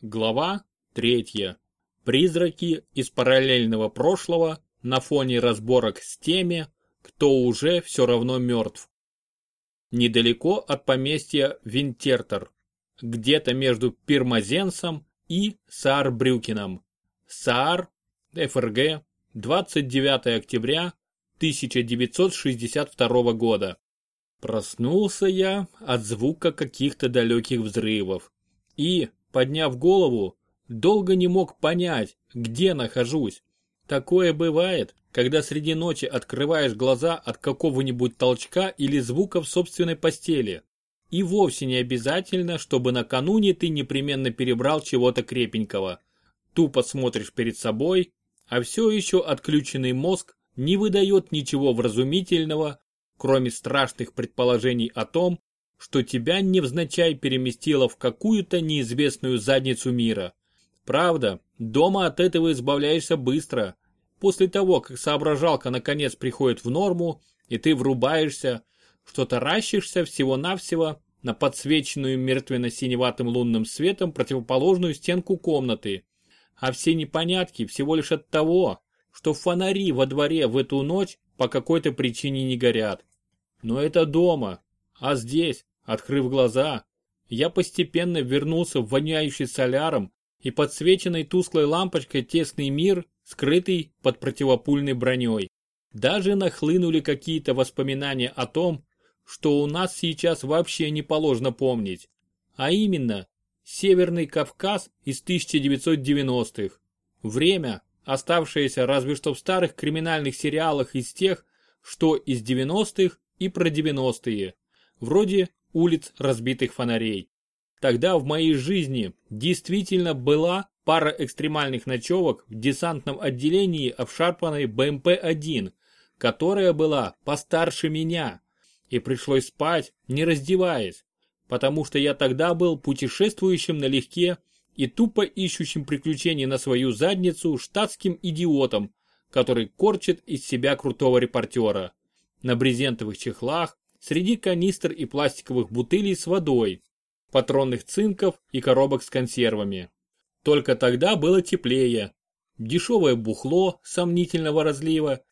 Глава третья. Призраки из параллельного прошлого на фоне разборок с теми, кто уже все равно мертв. Недалеко от поместья Винтертер, где-то между Пирмазенсом и Саарбрюкеном. Саар, ФРГ, 29 октября 1962 года. Проснулся я от звука каких-то далеких взрывов и, подняв голову, долго не мог понять, где нахожусь. Такое бывает, когда среди ночи открываешь глаза от какого-нибудь толчка или звука в собственной постели. И вовсе не обязательно, чтобы накануне ты непременно перебрал чего-то крепенького. Тупо смотришь перед собой, а все еще отключенный мозг не выдает ничего вразумительного, кроме страшных предположений о том, что тебя невзначай переместило в какую-то неизвестную задницу мира. Правда, дома от этого избавляешься быстро. После того, как соображалка наконец приходит в норму, и ты врубаешься, что таращишься всего-навсего на подсвеченную мертвенно-синеватым лунным светом противоположную стенку комнаты. А все непонятки всего лишь от того, что фонари во дворе в эту ночь по какой-то причине не горят. Но это дома, а здесь, открыв глаза, я постепенно вернулся в воняющий соляром и подсвеченный тусклой лампочкой тесный мир, скрытый под противопульной броней. Даже нахлынули какие-то воспоминания о том, что у нас сейчас вообще не положено помнить. А именно, Северный Кавказ из 1990-х. Время, оставшееся разве что в старых криминальных сериалах из тех, что из 90-х и про 90-е. Вроде улиц разбитых фонарей. Тогда в моей жизни действительно была пара экстремальных ночевок в десантном отделении обшарпанной БМП-1, которая была постарше меня, и пришлось спать, не раздеваясь, потому что я тогда был путешествующим налегке и тупо ищущим приключений на свою задницу штатским идиотом, который корчит из себя крутого репортера. На брезентовых чехлах, среди канистр и пластиковых бутылей с водой, патронных цинков и коробок с консервами. Только тогда было теплее. Дешевое бухло сомнительного разлива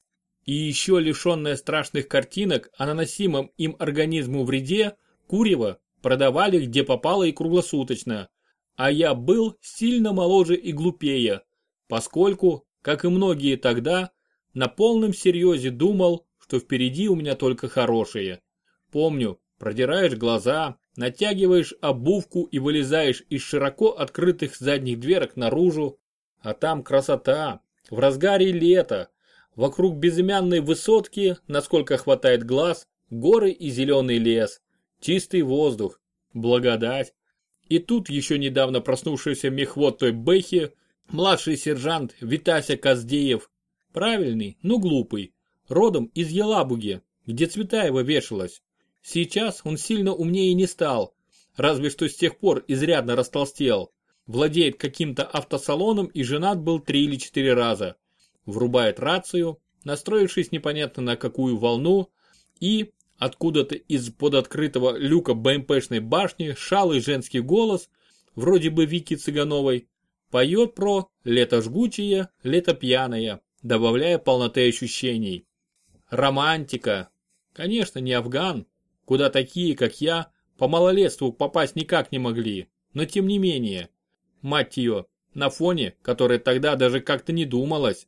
и еще лишенное страшных картинок о наносимом им организму вреде, курево продавали где попало и круглосуточно. А я был сильно моложе и глупее, поскольку, как и многие тогда, на полном серьезе думал, что впереди у меня только хорошее. Помню, продираешь глаза, натягиваешь обувку и вылезаешь из широко открытых задних дверок наружу, а там красота, в разгаре лета, вокруг безымянной высотки, насколько хватает глаз, горы и зеленый лес, чистый воздух, благодать. И тут еще недавно проснувшийся мехвод той Бэхи, младший сержант Витася Каздеев, правильный, но глупый, родом из Елабуги, где Цветаева вешалась. Сейчас он сильно умнее не стал, разве что с тех пор изрядно растолстел. Владеет каким-то автосалоном и женат был три или четыре раза. Врубает рацию, настроившись непонятно на какую волну, и откуда-то из-под открытого люка БМПшной башни шалый женский голос, вроде бы Вики Цыгановой, поет про «лето жгучее, лето пьяное», добавляя полноты ощущений. Романтика. Конечно, не Афган, куда такие, как я, по малолетству попасть никак не могли, но тем не менее, мать ее, на фоне, который тогда даже как-то не думалось,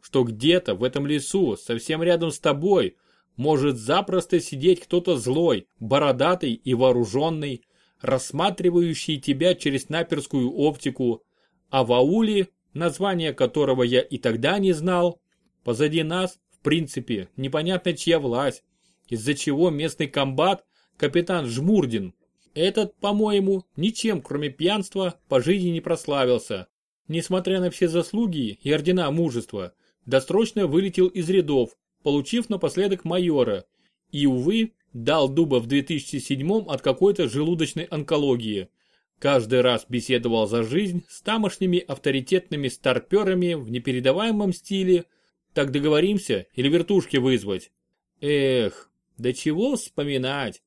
что где-то в этом лесу, совсем рядом с тобой, может запросто сидеть кто-то злой, бородатый и вооруженный, рассматривающий тебя через наперскую оптику, а в ауле, название которого я и тогда не знал, позади нас, в принципе, непонятно чья власть, из-за чего местный комбат, капитан Жмурдин, этот, по-моему, ничем кроме пьянства по жизни не прославился. Несмотря на все заслуги и ордена мужества, досрочно вылетел из рядов, получив напоследок майора, и, увы, дал дуба в 2007 от какой-то желудочной онкологии. Каждый раз беседовал за жизнь с тамошними авторитетными старперами в непередаваемом стиле. Так договоримся или вертушки вызвать? Эх, да чего вспоминать?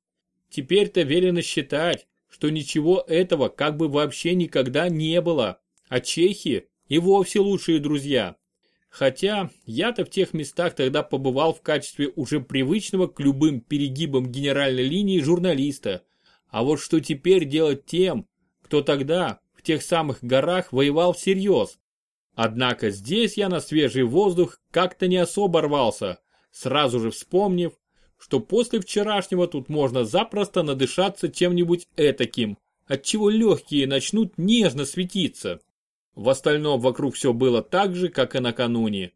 Теперь-то велено считать, что ничего этого как бы вообще никогда не было, а чехи и вовсе лучшие друзья. Хотя я-то в тех местах тогда побывал в качестве уже привычного к любым перегибам генеральной линии журналиста. А вот что теперь делать тем, кто тогда в тех самых горах воевал всерьез? Однако здесь я на свежий воздух как-то не особо рвался, сразу же вспомнив, что после вчерашнего тут можно запросто надышаться чем-нибудь этаким, отчего легкие начнут нежно светиться. В остальном вокруг все было так же, как и накануне.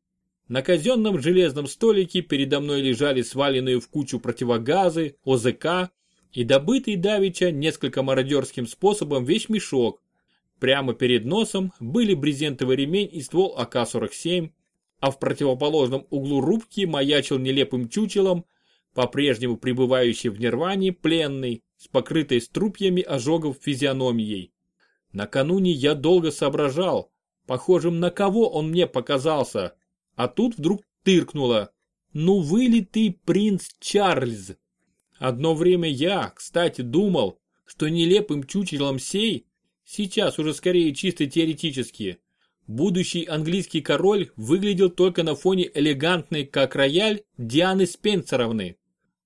На казенном железном столике передо мной лежали сваленные в кучу противогазы, ОЗК и добытый давеча несколько мародерским способом вещмешок. Прямо перед носом были брезентовый ремень и ствол АК-47, а в противоположном углу рубки маячил нелепым чучелом, по-прежнему пребывающий в нирване пленный, с покрытой струпьями ожогов физиономией. Накануне я долго соображал, похожим на кого он мне показался, а тут вдруг тыркнуло. Ну вы ли ты принц Чарльз? Одно время я, кстати, думал, что нелепым чучелом сей, сейчас уже скорее чисто теоретически, будущий английский король выглядел только на фоне элегантной, как рояль, Дианы Спенсеровны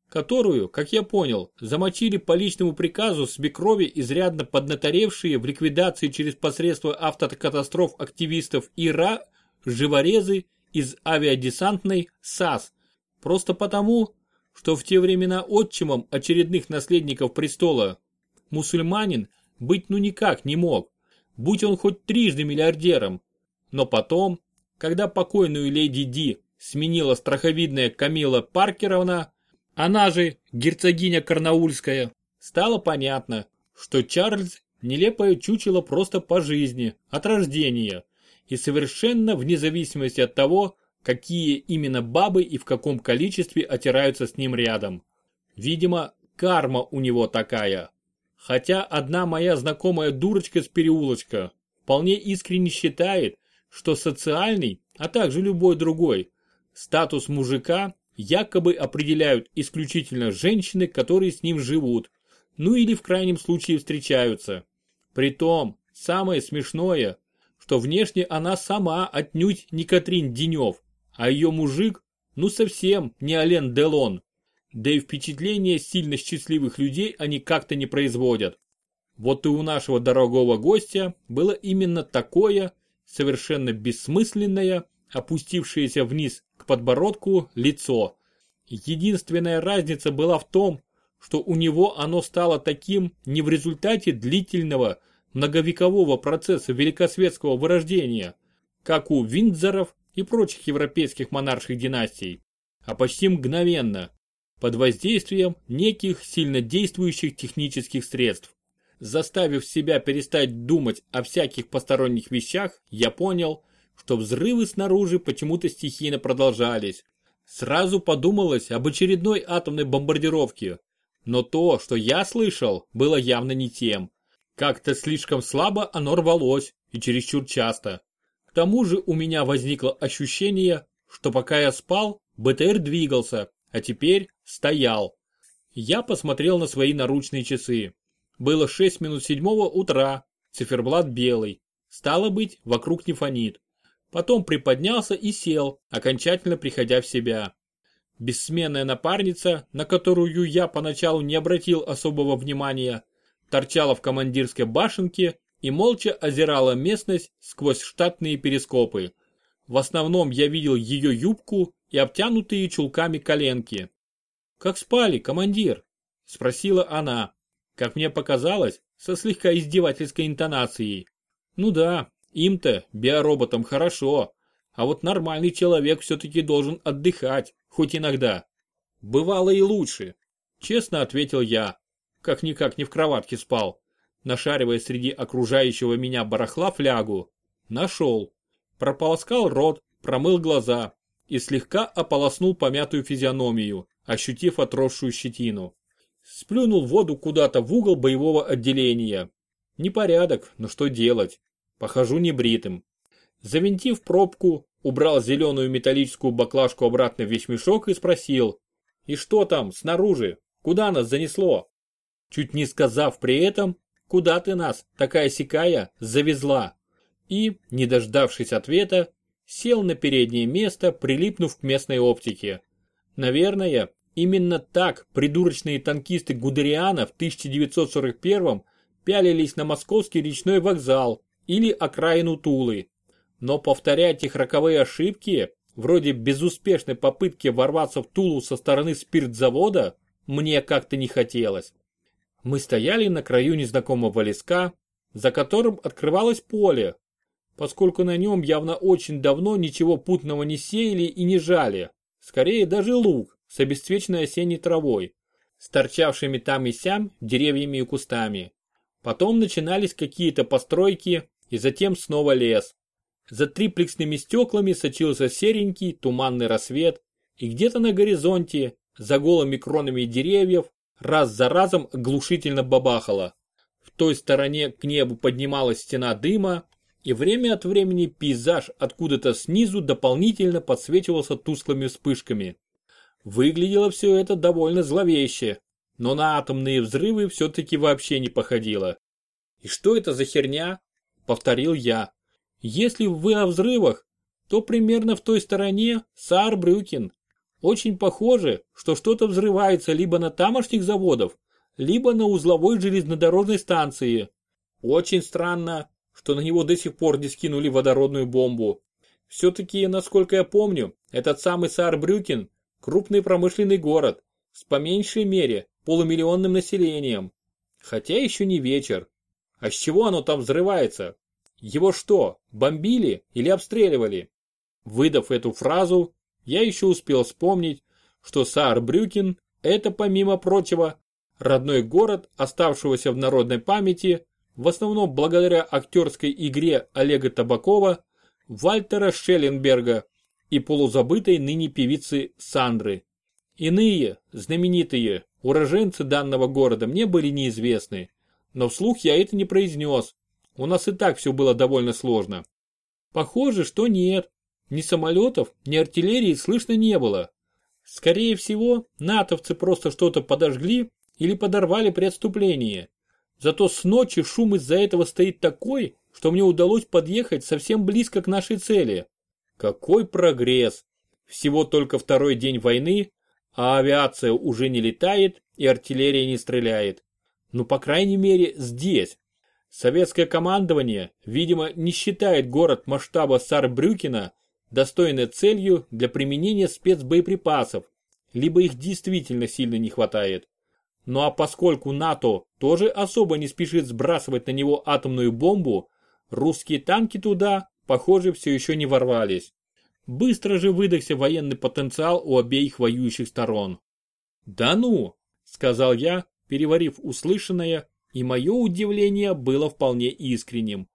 которую, как я понял, замочили по личному приказу свекрови изрядно поднаторевшие в ликвидации через посредство автокатастроф активистов ИРА живорезы из авиадесантной САС. Просто потому, что в те времена отчимом очередных наследников престола мусульманин быть ну никак не мог, будь он хоть трижды миллиардером. Но потом, когда покойную леди Ди сменила страховидная Камила Паркеровна, она же герцогиня Карнаульская, стало понятно, что Чарльз нелепое чучело просто по жизни, от рождения, и совершенно вне зависимости от того, какие именно бабы и в каком количестве отираются с ним рядом. Видимо, карма у него такая. Хотя одна моя знакомая дурочка с переулочка вполне искренне считает, что социальный, а также любой другой, статус мужика якобы определяют исключительно женщины, которые с ним живут, ну или в крайнем случае встречаются. Притом, самое смешное, что внешне она сама отнюдь не Катрин Денев, а ее мужик, ну совсем не Ален Делон. Да и впечатление сильно счастливых людей они как-то не производят. Вот и у нашего дорогого гостя было именно такое, совершенно бессмысленное, опустившееся вниз к подбородку лицо. Единственная разница была в том, что у него оно стало таким не в результате длительного многовекового процесса великосветского вырождения, как у Виндзоров и прочих европейских монарших династий, а почти мгновенно, под воздействием неких сильно действующих технических средств. Заставив себя перестать думать о всяких посторонних вещах, я понял, что взрывы снаружи почему-то стихийно продолжались. Сразу подумалось об очередной атомной бомбардировке. Но то, что я слышал, было явно не тем. Как-то слишком слабо оно рвалось и чересчур часто. К тому же у меня возникло ощущение, что пока я спал, БТР двигался, а теперь стоял. Я посмотрел на свои наручные часы. Было 6 минут седьмого утра, циферблат белый. Стало быть, вокруг не фонит. Потом приподнялся и сел, окончательно приходя в себя. Бессменная напарница, на которую я поначалу не обратил особого внимания, торчала в командирской башенке и молча озирала местность сквозь штатные перископы. В основном я видел ее юбку и обтянутые чулками коленки. «Как спали, командир?» – спросила она, как мне показалось, со слегка издевательской интонацией. «Ну да, им-то, биороботам, хорошо, а вот нормальный человек все-таки должен отдыхать, хоть иногда. Бывало и лучше, честно ответил я, как-никак не в кроватке спал. Нашаривая среди окружающего меня барахла флягу, нашел. Прополоскал рот, промыл глаза и слегка ополоснул помятую физиономию, ощутив отросшую щетину. Сплюнул воду куда-то в угол боевого отделения. Непорядок, но что делать? Похожу небритым. Завинтив пробку, убрал зеленую металлическую баклажку обратно в вещмешок и спросил. «И что там, снаружи? Куда нас занесло?» чуть не сказав при этом, куда ты нас, такая сикая, завезла. И, не дождавшись ответа, сел на переднее место, прилипнув к местной оптике. Наверное, именно так придурочные танкисты Гудериана в 1941 пялились на московский речной вокзал или окраину Тулы. Но повторять их роковые ошибки, вроде безуспешной попытки ворваться в Тулу со стороны спиртзавода, мне как-то не хотелось. Мы стояли на краю незнакомого леска, за которым открывалось поле, поскольку на нем явно очень давно ничего путного не сеяли и не жали, скорее даже луг с обесцвеченной осенней травой, с торчавшими там и сям деревьями и кустами. Потом начинались какие-то постройки и затем снова лес. За триплексными стеклами сочился серенький туманный рассвет, и где-то на горизонте, за голыми кронами деревьев, раз за разом глушительно бабахало. В той стороне к небу поднималась стена дыма, и время от времени пейзаж откуда-то снизу дополнительно подсвечивался тусклыми вспышками. Выглядело все это довольно зловеще, но на атомные взрывы все-таки вообще не походило. «И что это за херня?» – повторил я. «Если вы о взрывах, то примерно в той стороне Саарбрюкен. Очень похоже, что что-то взрывается либо на тамошних заводах, либо на узловой железнодорожной станции. Очень странно, что на него до сих пор не скинули водородную бомбу. Все-таки, насколько я помню, этот самый Саарбрюкен – крупный промышленный город, с по меньшей мере полумиллионным населением. Хотя еще не вечер. А с чего оно там взрывается? Его что, бомбили или обстреливали? Выдав эту фразу, я еще успел вспомнить, что Саарбрюкен – это, помимо прочего, родной город, оставшегося в народной памяти, в основном благодаря актерской игре Олега Табакова, Вальтера Шелленберга и полузабытой ныне певицы Сандры. Иные, знаменитые, уроженцы данного города мне были неизвестны, но вслух я это не произнес. У нас и так все было довольно сложно. Похоже, что нет. Ни самолетов, ни артиллерии слышно не было. Скорее всего, натовцы просто что-то подожгли или подорвали при отступлении. Зато с ночи шум из-за этого стоит такой, что мне удалось подъехать совсем близко к нашей цели. Какой прогресс! Всего только второй день войны, а авиация уже не летает и артиллерия не стреляет. Ну, по крайней мере, здесь. Советское командование, видимо, не считает город масштаба Сарбрюкена достойной целью для применения спецбоеприпасов, либо их действительно сильно не хватает. Ну а поскольку НАТО тоже особо не спешит сбрасывать на него атомную бомбу, русские танки туда, похоже, все еще не ворвались. Быстро же выдохся военный потенциал у обеих воюющих сторон. «Да ну!» – сказал я, переварив услышанное, и мое удивление было вполне искренним.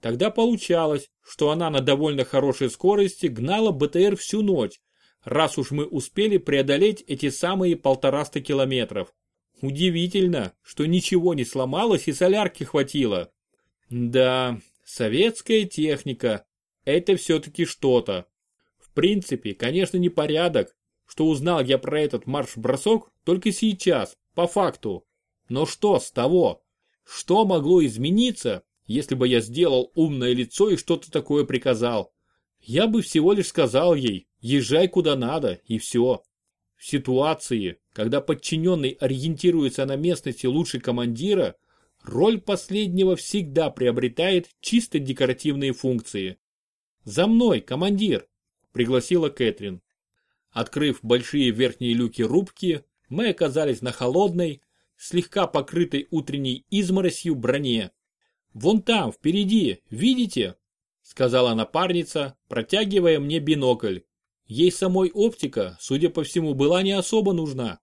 Тогда получалось, что она на довольно хорошей скорости гнала БТР всю ночь, раз уж мы успели преодолеть эти самые полтораста километров. Удивительно, что ничего не сломалось и солярки хватило. Да, советская техника – это все-таки что-то. В принципе, конечно, не порядок, что узнал я про этот марш-бросок только сейчас, по факту. Но что с того? Что могло измениться, если бы я сделал умное лицо и что-то такое приказал? Я бы всего лишь сказал ей, езжай куда надо, и все. В ситуации, когда подчиненный ориентируется на местности лучше командира, роль последнего всегда приобретает чисто декоративные функции. «За мной, командир!» – пригласила Кэтрин. Открыв большие верхние люки рубки, мы оказались на холодной, слегка покрытой утренней изморосью броне. «Вон там, впереди, видите?» – сказала напарница, протягивая мне бинокль. Ей самой оптика, судя по всему, была не особо нужна.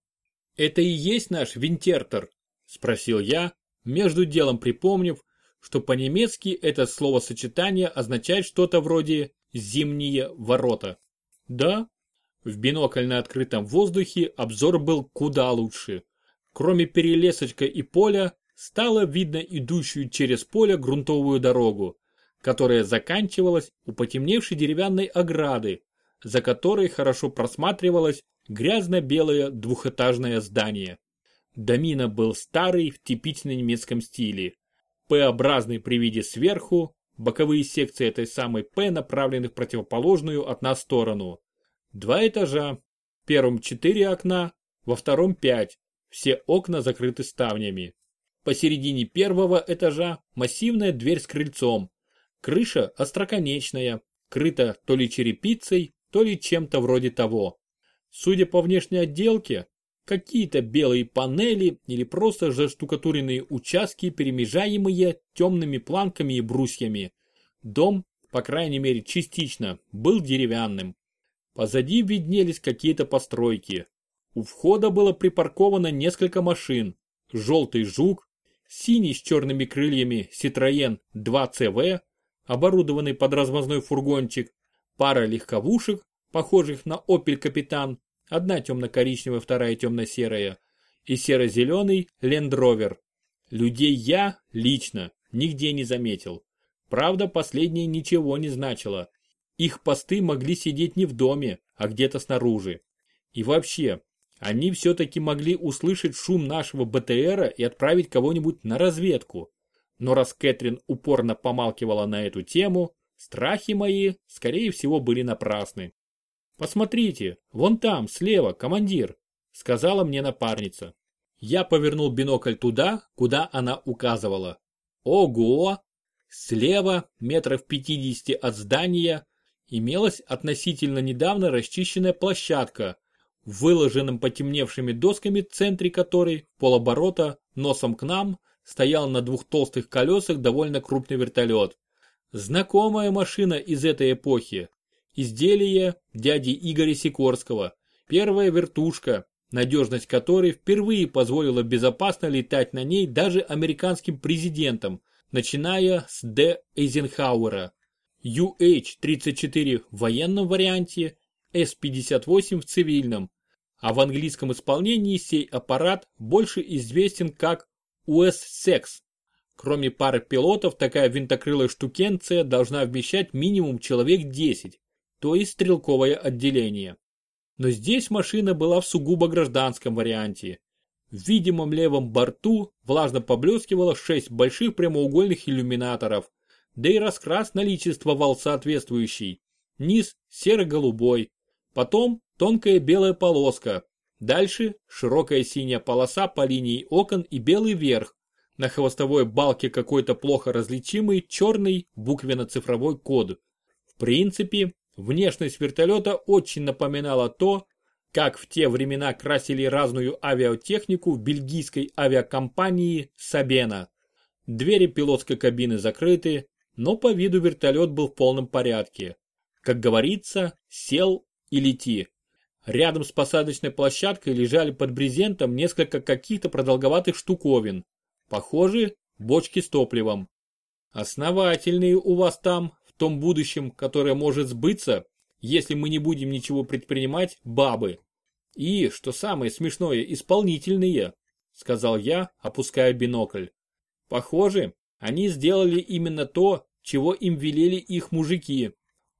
«Это и есть наш винтертер?» – спросил я, между делом припомнив, что по-немецки это словосочетание означает что-то вроде «зимние ворота». «Да», в бинокль на открытом воздухе обзор был куда лучше. Кроме перелесочка и поля, стало видно идущую через поле грунтовую дорогу, которая заканчивалась у потемневшей деревянной ограды, за которой хорошо просматривалось грязно-белое двухэтажное здание. Домина был старый в типичном немецком стиле. П-образный при виде сверху, боковые секции этой самой П направлены в противоположную от нас сторону. Два этажа. В первом четыре окна, во втором пять. Все окна закрыты ставнями. Посередине первого этажа массивная дверь с крыльцом. Крыша остроконечная, крыта то ли черепицей, то ли чем-то вроде того. Судя по внешней отделке, какие-то белые панели или просто заштукатуренные участки, перемежаемые темными планками и брусьями. Дом, по крайней мере частично, был деревянным. Позади виднелись какие-то постройки. У входа было припарковано несколько машин. Желтый жук, синий с черными крыльями Citroën 2CV, оборудованный под размазной фургончик, пара легковушек, похожих на Opel Капитан, одна темно-коричневая, вторая темно-серая, и серо-зеленый Land Rover. Людей я, лично, нигде не заметил. Правда, последнее ничего не значило. Их посты могли сидеть не в доме, а где-то снаружи. И вообще, они все-таки могли услышать шум нашего БТРа и отправить кого-нибудь на разведку. Но раз Кэтрин упорно помалкивала на эту тему, страхи мои, скорее всего, были напрасны. «Посмотрите, вон там, слева, командир», — сказала мне напарница. Я повернул бинокль туда, куда она указывала. Ого! Слева, метров пятидесяти от здания, имелась относительно недавно расчищенная площадка, выложенном потемневшими досками центре которой, полоборота, носом к нам, стоял на двух толстых колесах довольно крупный вертолет. Знакомая машина из этой эпохи, Изделие дяди Игоря Сикорского. Первая вертушка, надежность которой впервые позволила безопасно летать на ней даже американским президентам, начиная с Д. Эйзенхауэра. UH-34 в военном варианте, С-58 в цивильном, а в английском исполнении сей аппарат больше известен как US-SEX. Кроме пары пилотов, такая винтокрылая штукенция должна вмещать минимум человек 10 то есть стрелковое отделение. Но здесь машина была в сугубо гражданском варианте. В видимом левом борту влажно поблескивало шесть больших прямоугольных иллюминаторов, да и раскрас наличествовал соответствующий. Низ серо-голубой, потом тонкая белая полоска, дальше широкая синяя полоса по линии окон и белый верх, на хвостовой балке какой-то плохо различимый черный буквенно-цифровой код. В принципе, Внешность вертолета очень напоминала то, как в те времена красили разную авиатехнику в бельгийской авиакомпании Сабена. Двери пилотской кабины закрыты, но по виду вертолет был в полном порядке. Как говорится, сел и лети. Рядом с посадочной площадкой лежали под брезентом несколько каких-то продолговатых штуковин. Похоже, бочки с топливом. Основательные у вас там, том будущем, которое может сбыться, если мы не будем ничего предпринимать, бабы. И, что самое смешное, исполнительные, сказал я, опуская бинокль. Похоже, они сделали именно то, чего им велели их мужики.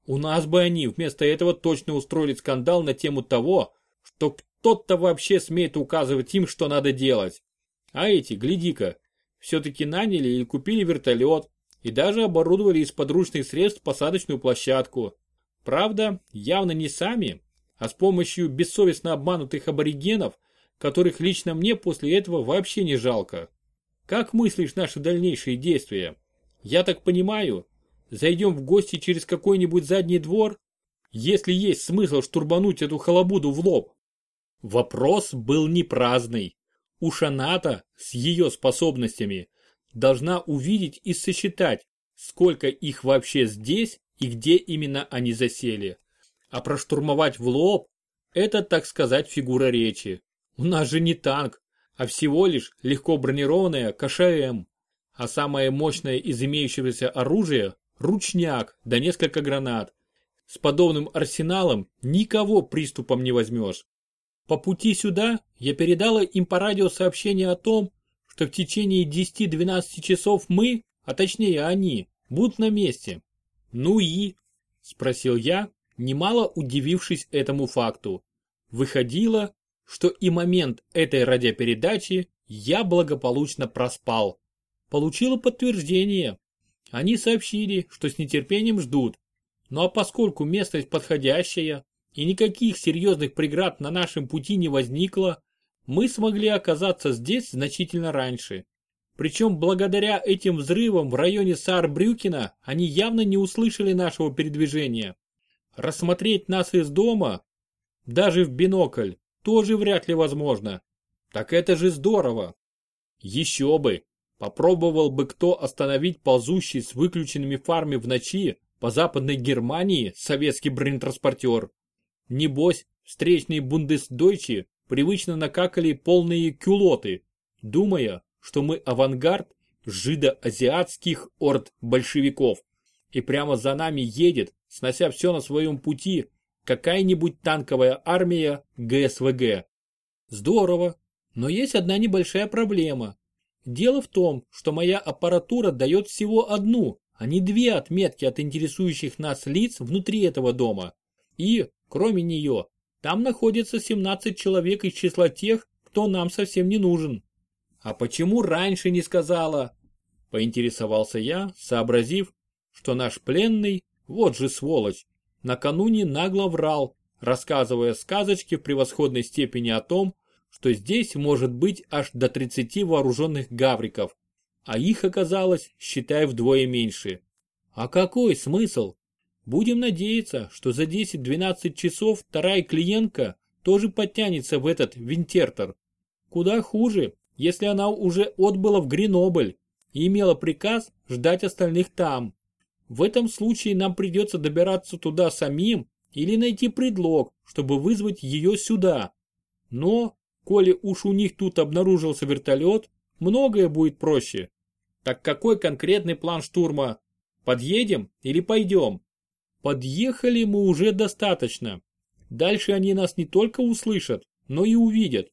У нас бы они вместо этого точно устроили скандал на тему того, что кто-то вообще смеет указывать им, что надо делать. А эти, гляди-ка, все-таки наняли или купили вертолет, и даже оборудовали из подручных средств посадочную площадку. Правда, явно не сами, а с помощью бессовестно обманутых аборигенов, которых лично мне после этого вообще не жалко. Как мыслишь наши дальнейшие действия? Я так понимаю, зайдем в гости через какой-нибудь задний двор, если есть смысл штурбануть эту халабуду в лоб? Вопрос был не праздный. У Шаната с ее способностями должна увидеть и сосчитать, сколько их вообще здесь и где именно они засели. А проштурмовать в лоб – это, так сказать, фигура речи. У нас же не танк, а всего лишь легко бронированная КШМ. А самое мощное из имеющегося оружия – ручняк да несколько гранат. С подобным арсеналом никого приступом не возьмешь. По пути сюда я передала им по радио сообщение о том, что в течение 10-12 часов мы, а точнее они, будут на месте. Ну и? Спросил я, немало удивившись этому факту. Выходило, что и момент этой радиопередачи я благополучно проспал. Получила подтверждение. Они сообщили, что с нетерпением ждут. Ну а поскольку местность подходящая и никаких серьезных преград на нашем пути не возникло, мы смогли оказаться здесь значительно раньше. Причем благодаря этим взрывам в районе Саарбрюкена они явно не услышали нашего передвижения. Рассмотреть нас из дома, даже в бинокль, тоже вряд ли возможно. Так это же здорово. Еще бы, попробовал бы кто остановить ползущий с выключенными фарами в ночи по западной Германии советский бронетранспортер. Небось, встречные бундесдойчи привычно накакали полные кюлоты, думая, что мы авангард жидо-азиатских орд большевиков. И прямо за нами едет, снося все на своем пути, какая-нибудь танковая армия ГСВГ. Здорово, но есть одна небольшая проблема. Дело в том, что моя аппаратура дает всего одну, а не две отметки от интересующих нас лиц внутри этого дома. И, кроме нее, там находится 17 человек из числа тех, кто нам совсем не нужен. А почему раньше не сказала? Поинтересовался я, сообразив, что наш пленный, вот же сволочь, накануне нагло врал, рассказывая сказочки в превосходной степени о том, что здесь может быть аж до 30 вооруженных гавриков, а их оказалось, считай, вдвое меньше. А какой смысл? Будем надеяться, что за 10-12 часов вторая клиентка тоже подтянется в этот винтертор. Куда хуже, если она уже отбыла в Гренобль и имела приказ ждать остальных там. В этом случае нам придется добираться туда самим или найти предлог, чтобы вызвать ее сюда. Но, коли уж у них тут обнаружился вертолет, многое будет проще. Так какой конкретный план штурма? Подъедем или пойдем? Подъехали мы уже достаточно. Дальше они нас не только услышат, но и увидят.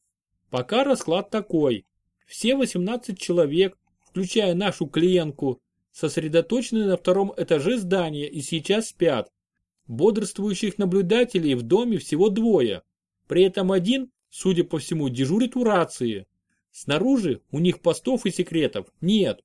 Пока расклад такой. Все 18 человек, включая нашу клиентку, сосредоточены на втором этаже здания и сейчас спят. Бодрствующих наблюдателей в доме всего двое. При этом один, судя по всему, дежурит у рации. Снаружи у них постов и секретов нет.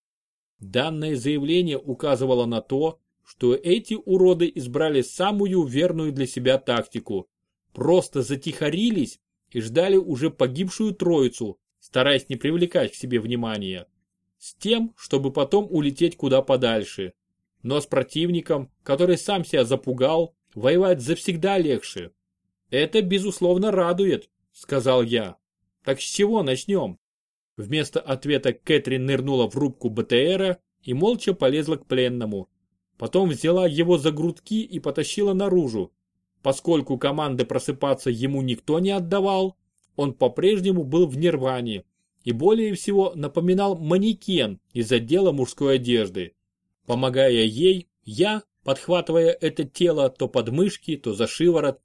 Данное заявление указывало на то, что эти уроды избрали самую верную для себя тактику. Просто затихарились и ждали уже погибшую троицу, стараясь не привлекать к себе внимания. С тем, чтобы потом улететь куда подальше. Но с противником, который сам себя запугал, воевать завсегда легче. Это, безусловно, радует, сказал я. Так с чего начнем? Вместо ответа Кэтрин нырнула в рубку БТРа и молча полезла к пленному. Потом взяла его за грудки и потащила наружу. Поскольку команды просыпаться ему никто не отдавал, он по-прежнему был в нирване и более всего напоминал манекен из отдела мужской одежды. Помогая ей, я, подхватывая это тело то под мышки, то за шиворот,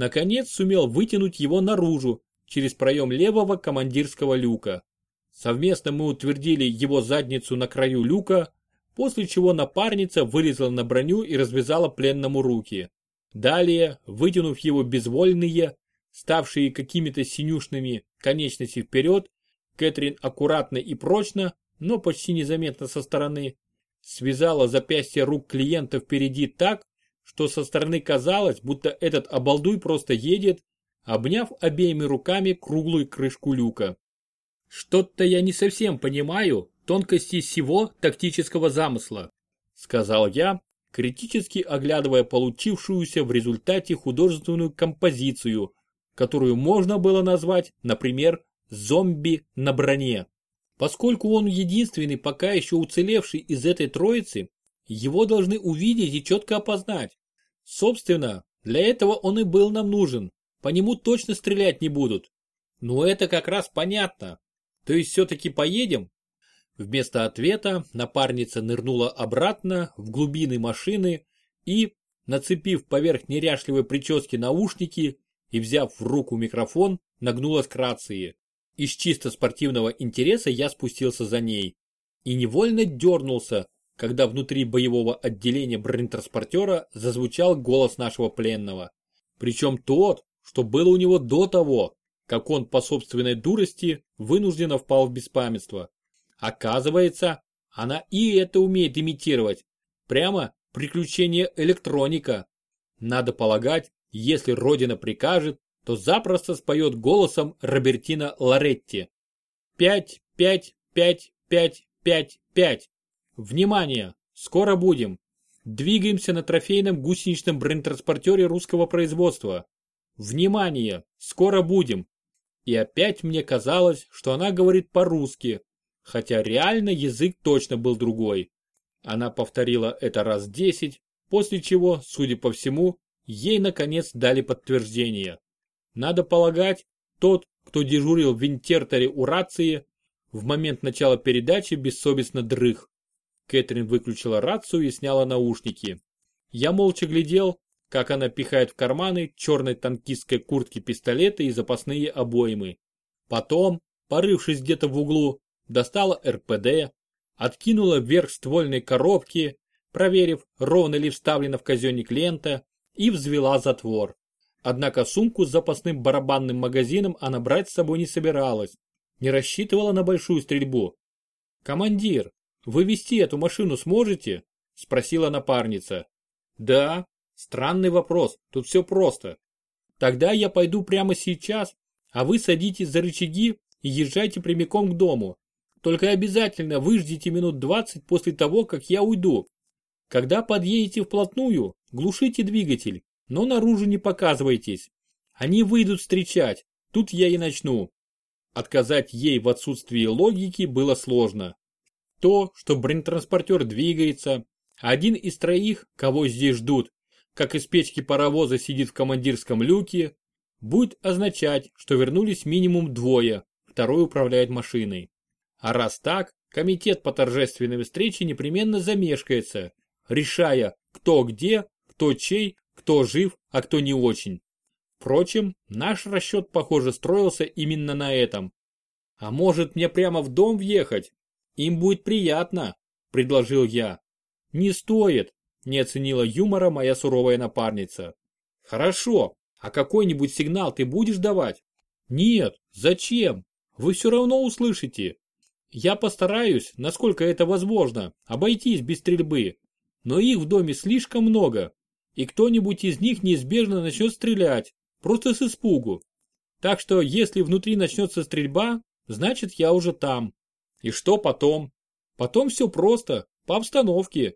наконец сумел вытянуть его наружу через проем левого командирского люка. Совместно мы утвердили его задницу на краю люка, после чего напарница вылезла на броню и развязала пленному руки. Далее, вытянув его безвольные, ставшие какими-то синюшными конечности вперед, Кэтрин аккуратно и прочно, но почти незаметно со стороны, связала запястья рук клиента впереди так, что со стороны казалось, будто этот обалдуй просто едет, обняв обеими руками круглую крышку люка. Что-то я не совсем понимаю тонкости всего тактического замысла, сказал я, критически оглядывая получившуюся в результате художественную композицию, которую можно было назвать, например, «Зомби на броне». Поскольку он единственный пока еще уцелевший из этой троицы, его должны увидеть и четко опознать. Собственно, для этого он и был нам нужен, по нему точно стрелять не будут. Но это как раз понятно, то есть все-таки поедем? Вместо ответа напарница нырнула обратно в глубины машины и, нацепив поверх неряшливой прически наушники и взяв в руку микрофон, нагнулась к рации. Из чисто спортивного интереса я спустился за ней и невольно дернулся, когда внутри боевого отделения бронетранспортера зазвучал голос нашего пленного. Причем тот, что был у него до того, как он по собственной дурости вынужденно впал в беспамятство. Оказывается, она и это умеет имитировать. Прямо приключение электроника. Надо полагать, если Родина прикажет, то запросто споет голосом Робертина Лоретти. Пять, пять, пять, пять, пять, пять. Внимание! Скоро будем. Двигаемся на трофейном гусеничном бронетранспортере русского производства. Внимание! Скоро будем. И опять мне казалось, что она говорит по-русски, хотя реально язык точно был другой. Она повторила это раз десять, после чего, судя по всему, ей наконец дали подтверждение. Надо полагать, тот, кто дежурил в винтертере у рации, в момент начала передачи бессовестно дрых. Кэтрин выключила рацию и сняла наушники. Я молча глядел, как она пихает в карманы черной танкистской куртки пистолеты и запасные обоймы. Потом, порывшись где-то в углу, достала РПД, откинула вверх ствольной коробки, проверив, ровно ли вставлена в казенник лента, и взвела затвор. Однако сумку с запасным барабанным магазином она брать с собой не собиралась, не рассчитывала на большую стрельбу. «Командир, вы вести эту машину сможете?» – спросила напарница. «Да, странный вопрос, тут все просто. Тогда я пойду прямо сейчас, а вы садитесь за рычаги и езжайте прямиком к дому. Только обязательно выждите минут 20 после того, как я уйду. Когда подъедете вплотную, глушите двигатель, но наружу не показывайтесь. Они выйдут встречать, тут я и начну. Отказать ей в отсутствии логики было сложно. То, что бронетранспортер двигается, один из троих, кого здесь ждут, как из печки паровоза сидит в командирском люке, будет означать, что вернулись минимум двое, второй управляет машиной. А раз так, комитет по торжественной встрече непременно замешкается, решая, кто где, кто чей, кто жив, а кто не очень. Впрочем, наш расчет, похоже, строился именно на этом. А может мне прямо в дом въехать? Им будет приятно, предложил я. Не стоит, не оценила юмора моя суровая напарница. Хорошо, а какой-нибудь сигнал ты будешь давать? Нет, зачем? Вы все равно услышите. Я постараюсь, насколько это возможно, обойтись без стрельбы. Но их в доме слишком много, и кто-нибудь из них неизбежно начнет стрелять, просто с испугу. Так что если внутри начнется стрельба, значит я уже там. И что потом? Потом все просто, по обстановке.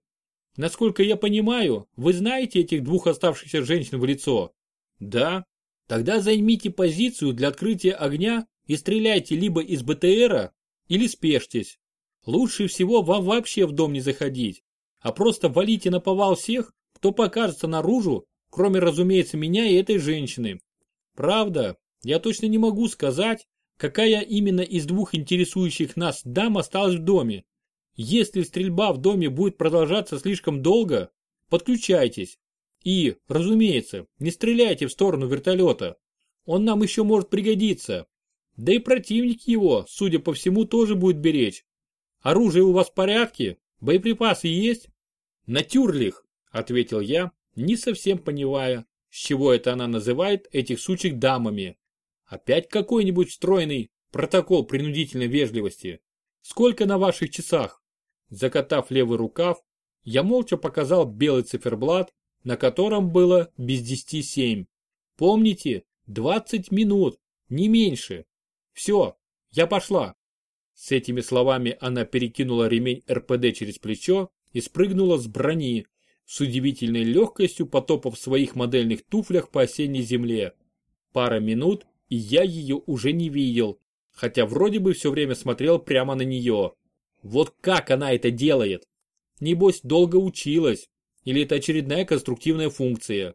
Насколько я понимаю, вы знаете этих двух оставшихся женщин в лицо? Да? Тогда займите позицию для открытия огня и стреляйте либо из БТРа, или спешьтесь. Лучше всего вам вообще в дом не заходить, а просто валите на повал всех, кто покажется наружу, кроме, разумеется, меня и этой женщины. Правда, я точно не могу сказать, какая именно из двух интересующих нас дам осталась в доме. Если стрельба в доме будет продолжаться слишком долго, подключайтесь. И, разумеется, не стреляйте в сторону вертолета. Он нам еще может пригодиться. Да и противник его, судя по всему, тоже будет беречь. Оружие у вас в порядке? Боеприпасы есть? Натюрлих, ответил я, не совсем понимая, с чего это она называет этих сучек дамами. Опять какой-нибудь встроенный протокол принудительной вежливости. Сколько на ваших часах? Закатав левый рукав, я молча показал белый циферблат, на котором было без десяти семь. Помните, 20 минут, не меньше. Все, я пошла. С этими словами она перекинула ремень РПД через плечо и спрыгнула с брони, с удивительной легкостью потопав в своих модельных туфлях по осенней земле. Пара минут, и я ее уже не видел, хотя вроде бы все время смотрел прямо на нее. Вот как она это делает? Небось, долго училась, или это очередная конструктивная функция.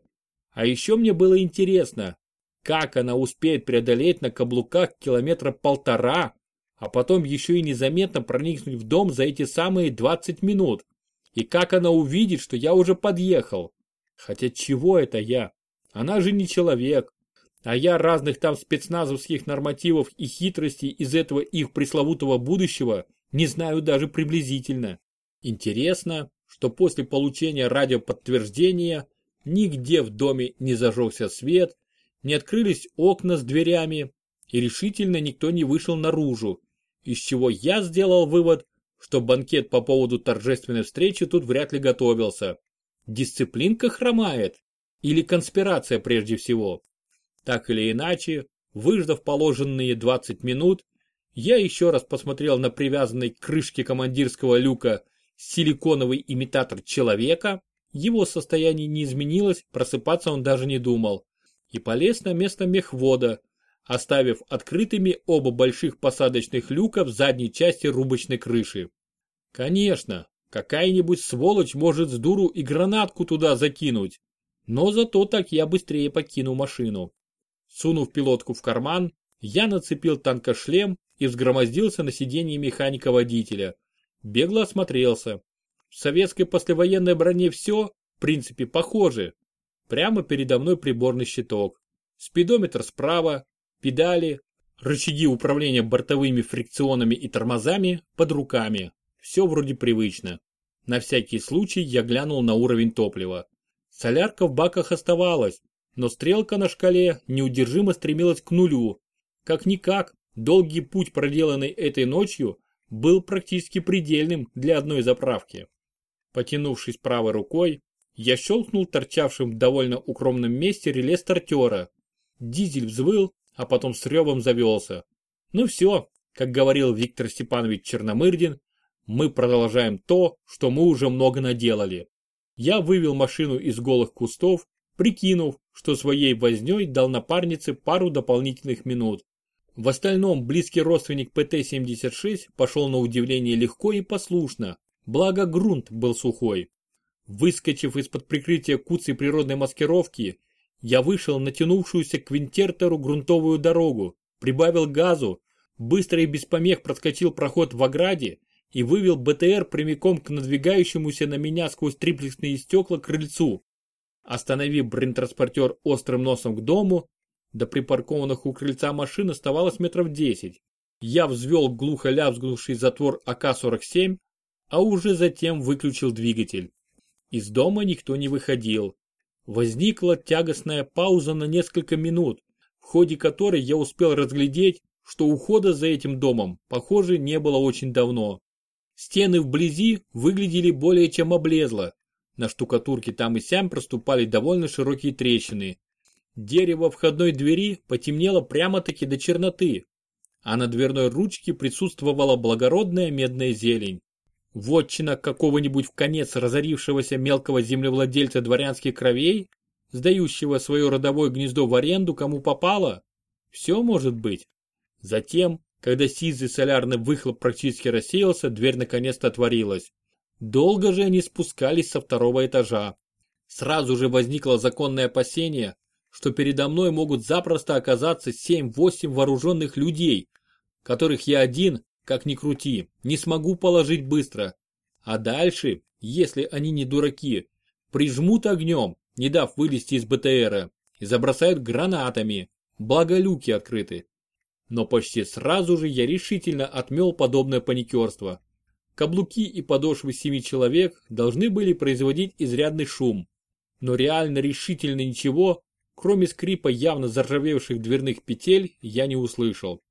А еще мне было интересно, как она успеет преодолеть на каблуках километра полтора, а потом еще и незаметно проникнуть в дом за эти самые 20 минут? И как она увидит, что я уже подъехал? Хотя чего это я? Она же не человек. А я разных там спецназовских нормативов и хитростей из этого их пресловутого будущего не знаю даже приблизительно. Интересно, что после получения радиоподтверждения нигде в доме не зажегся свет, не открылись окна с дверями, и решительно никто не вышел наружу, из чего я сделал вывод, что банкет по поводу торжественной встречи тут вряд ли готовился. Дисциплинка хромает? Или конспирация прежде всего? Так или иначе, выждав положенные 20 минут, я еще раз посмотрел на привязанный к крышке командирского люка силиконовый имитатор человека, его состояние не изменилось, просыпаться он даже не думал, и полез на место мехвода, оставив открытыми оба больших посадочных люка в задней части рубочной крыши. Конечно, какая-нибудь сволочь может с дуру и гранатку туда закинуть, но зато так я быстрее покину машину. Сунув пилотку в карман, я нацепил танкошлем и взгромоздился на сиденье механика-водителя. Бегло осмотрелся. В советской послевоенной броне все, в принципе, похоже. Прямо передо мной приборный щиток. Спидометр справа, педали, рычаги управления бортовыми фрикционами и тормозами под руками. Все вроде привычно. На всякий случай я глянул на уровень топлива. Солярка в баках оставалась, но стрелка на шкале неудержимо стремилась к нулю. Как-никак, долгий путь, проделанный этой ночью, был практически предельным для одной заправки. Потянувшись правой рукой, я щелкнул торчавшим в довольно укромном месте реле стартера. Дизель взвыл, а потом с ревом завелся. Ну все, как говорил Виктор Степанович Черномырдин, мы продолжаем то, что мы уже много наделали. Я вывел машину из голых кустов, прикинув, что своей возней дал напарнице пару дополнительных минут. В остальном близкий родственник ПТ-76 пошел на удивление легко и послушно, благо грунт был сухой. Выскочив из-под прикрытия куцей природной маскировки, я вышел на тянувшуюся к Винтертеру грунтовую дорогу, прибавил газу, быстро и без помех проскочил проход в ограде и вывел БТР прямиком к надвигающемуся на меня сквозь триплексные стекла крыльцу. Остановив бронетранспортер острым носом к дому, до припаркованных у крыльца машин оставалось метров десять. Я взвел глухо лязгнувший затвор АК-47, а уже затем выключил двигатель. Из дома никто не выходил. Возникла тягостная пауза на несколько минут, в ходе которой я успел разглядеть, что ухода за этим домом, похоже, не было очень давно. Стены вблизи выглядели более чем облезло. На штукатурке там и сям проступали довольно широкие трещины, Дерево входной двери потемнело прямо-таки до черноты, а на дверной ручке присутствовала благородная медная зелень. Вотчина какого-нибудь в конец разорившегося мелкого землевладельца дворянских кровей, сдающего свое родовое гнездо в аренду кому попало? Все может быть. Затем, когда сизый солярный выхлоп практически рассеялся, дверь наконец-то отворилась. Долго же они спускались со второго этажа. Сразу же возникло законное опасение, что передо мной могут запросто оказаться 7-8 вооруженных людей, которых я один, как ни крути, не смогу положить быстро. А дальше, если они не дураки, прижмут огнем, не дав вылезти из БТРа, и забросают гранатами, благо люки открыты. Но почти сразу же я решительно отмел подобное паникерство. Каблуки и подошвы семи человек должны были производить изрядный шум. Но реально решительно ничего Кроме скрипа явно заржавевших дверных петель, я не услышал.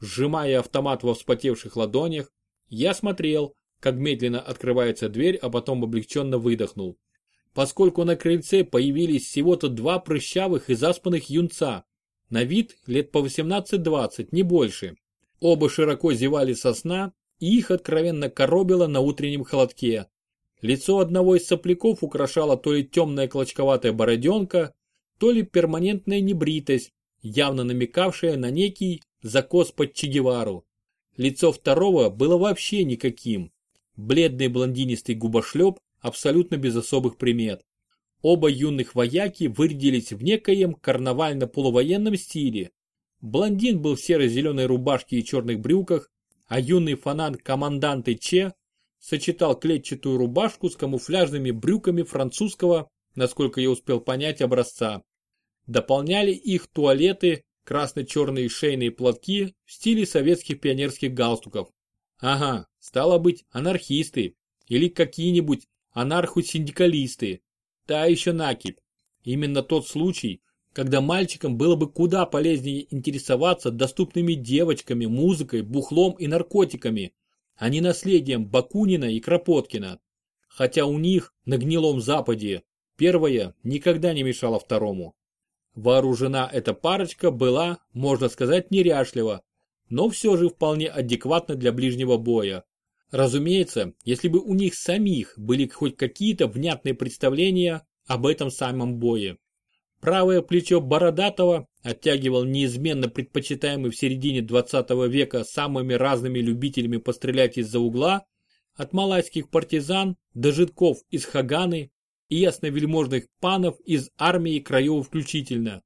Сжимая автомат во вспотевших ладонях, я смотрел, как медленно открывается дверь, а потом облегченно выдохнул. Поскольку на крыльце появились всего-то два прыщавых и заспанных юнца, на вид лет по 18-20, не больше. Оба широко зевали со сна, их откровенно коробило на утреннем холодке. Лицо одного из сопляков украшала то ли темная клочковатая бороденка, то ли перманентная небритость, явно намекавшая на некий закос под Че Лицо второго было вообще никаким. Бледный блондинистый губошлеп абсолютно без особых примет. Оба юных вояки вырядились в некоем карнавально-полувоенном стиле. Блондин был в серо-зеленой рубашке и черных брюках, а юный фанат команданты Че сочетал клетчатую рубашку с камуфляжными брюками французского, насколько я успел понять, образца. Дополняли их туалеты, красно-черные шейные платки в стиле советских пионерских галстуков. Ага, стало быть, анархисты. Или какие-нибудь анархосиндикалисты. Та еще накипь. Именно тот случай, когда мальчикам было бы куда полезнее интересоваться доступными девочками, музыкой, бухлом и наркотиками, а не наследием Бакунина и Кропоткина. Хотя у них на гнилом западе первое никогда не мешало второму. Вооружена эта парочка была, можно сказать, неряшлива, но все же вполне адекватна для ближнего боя. Разумеется, если бы у них самих были хоть какие-то внятные представления об этом самом бое. Правое плечо Бородатого оттягивал неизменно предпочитаемый в середине 20 века самыми разными любителями пострелять из-за угла, от малайских партизан до житков из Хаганы и ясновельможных панов из армии краев включительно,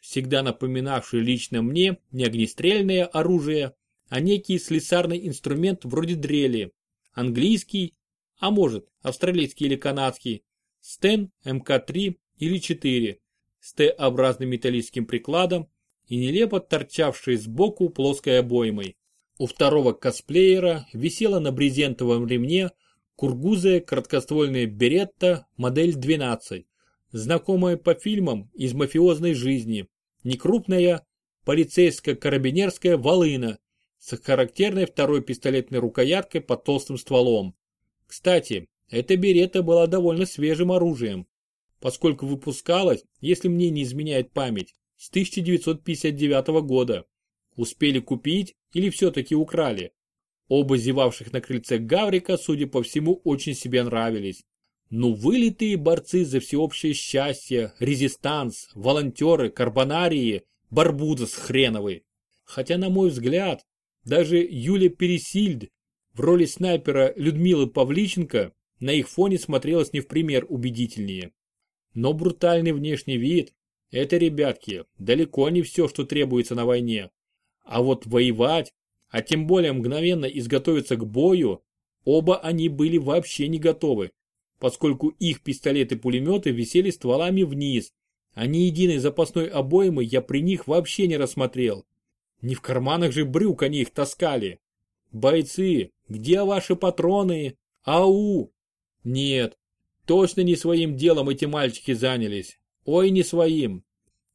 всегда напоминавший лично мне не огнестрельное оружие, а некий слесарный инструмент вроде дрели, английский, а может австралийский или канадский, Стен МК-3 или 4 с Т-образным металлическим прикладом и нелепо торчавшей сбоку плоской обоймой. У второго косплеера висела на брезентовом ремне кургузая краткоствольная беретта модель 12, знакомая по фильмам из мафиозной жизни, некрупная полицейско-карабинерская волына с характерной второй пистолетной рукояткой под толстым стволом. Кстати, эта берета была довольно свежим оружием, поскольку выпускалась, если мне не изменяет память, с 1959 года. Успели купить или все-таки украли? Оба зевавших на крыльце Гаврика, судя по всему, очень себе нравились. Ну вылитые борцы за всеобщее счастье, резистанс, волонтеры, карбонарии, барбудос хреновый. Хотя, на мой взгляд, даже Юлия Пересильд в роли снайпера Людмилы Павличенко на их фоне смотрелась не в пример убедительнее. Но брутальный внешний вид – это, ребятки, далеко не все, что требуется на войне. А вот воевать, а тем более мгновенно изготовиться к бою, оба они были вообще не готовы, поскольку их пистолеты-пулеметы висели стволами вниз, а ни единой запасной обоймы я при них вообще не рассмотрел. Не в карманах же брюк они их таскали. Бойцы, где ваши патроны? Ау! Нет, точно не своим делом эти мальчики занялись. Ой, не своим.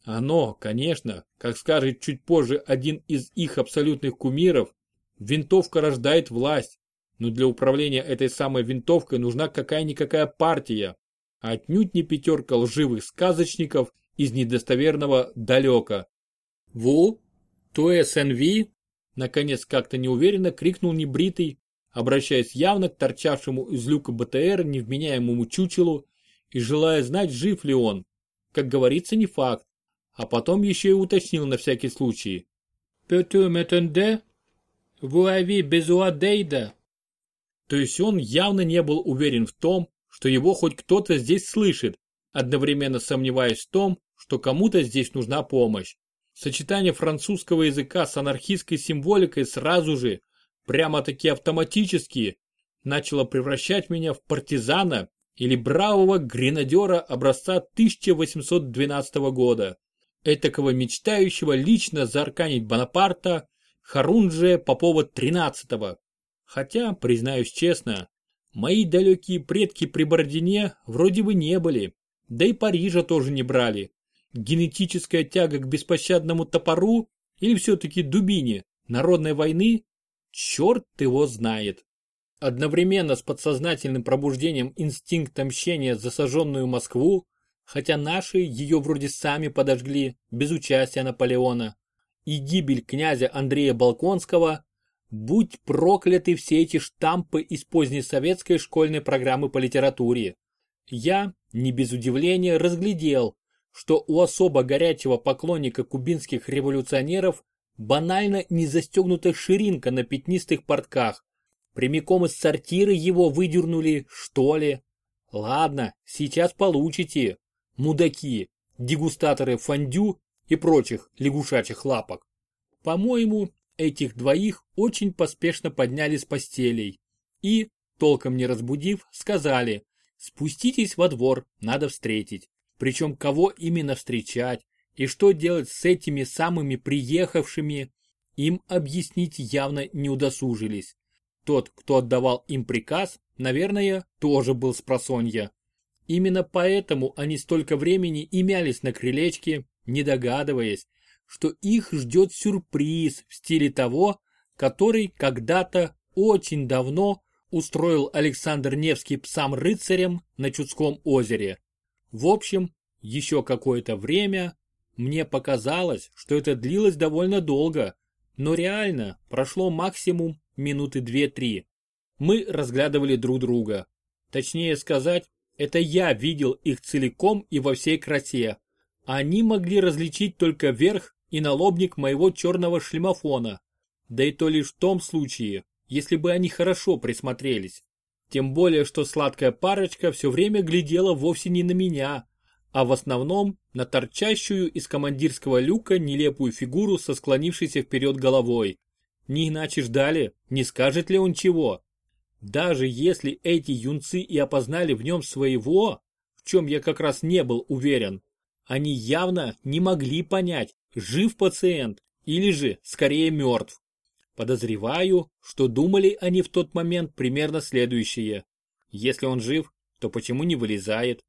Оно, конечно, как скажет чуть позже один из их абсолютных кумиров, винтовка рождает власть, но для управления этой самой винтовкой нужна какая-никакая партия, а отнюдь не пятерка лживых сказочников из недостоверного далека. «Ву? То СНВ?» Наконец как-то неуверенно крикнул небритый, обращаясь явно к торчавшему из люка БТР невменяемому чучелу и желая знать, жив ли он. Как говорится, не факт. А потом еще и уточнил на всякий случай. «Peux-tu m'entendre? Vous avez besoin d'aide?» То есть он явно не был уверен в том, что его хоть кто-то здесь слышит, одновременно сомневаясь в том, что кому-то здесь нужна помощь. Сочетание французского языка с анархистской символикой сразу же прямо-таки автоматически начало превращать меня в партизана или бравого гренадера образца 1812 года, этакого мечтающего лично заарканить Бонапарта, Харунжия Попова 13-го. Хотя, признаюсь честно, мои далекие предки при Бородине вроде бы не были, да и Парижа тоже не брали. Генетическая тяга к беспощадному топору или все-таки дубине народной войны Черт его знает. Одновременно с подсознательным пробуждением инстинкта мщения за сожженную Москву, хотя наши ее вроде сами подожгли, без участия Наполеона, и гибель князя Андрея Балконского, будь прокляты все эти штампы из поздней советской школьной программы по литературе. Я, не без удивления, разглядел, что у особо горячего поклонника кубинских революционеров Банально не застегнутая ширинка на пятнистых портках. Прямиком из сортира его выдернули, что ли? Ладно, сейчас получите, мудаки, дегустаторы фондю и прочих лягушачьих лапок. По-моему, этих двоих очень поспешно подняли с постелей и, толком не разбудив, сказали, спуститесь во двор, надо встретить. Причем кого именно встречать, и что делать с этими самыми приехавшими, им объяснить явно не удосужились. Тот, кто отдавал им приказ, наверное, тоже был с просонья. Именно поэтому они столько времени и мялись на крылечке, не догадываясь, что их ждет сюрприз в стиле того, который когда-то очень давно устроил Александр Невский псам-рыцарем на Чудском озере. В общем, еще какое-то время мне показалось, что это длилось довольно долго, но реально прошло максимум минуты две-три. Мы разглядывали друг друга. Точнее сказать, это я видел их целиком и во всей красе. Они могли различить только верх и налобник моего черного шлемофона. Да и то лишь в том случае, если бы они хорошо присмотрелись. Тем более, что сладкая парочка все время глядела вовсе не на меня, а в основном на торчащую из командирского люка нелепую фигуру со склонившейся вперед головой. Не иначе ждали, не скажет ли он чего. Даже если эти юнцы и опознали в нем своего, в чем я как раз не был уверен, они явно не могли понять, жив пациент или же скорее мертв. Подозреваю, что думали они в тот момент примерно следующее. Если он жив, то почему не вылезает?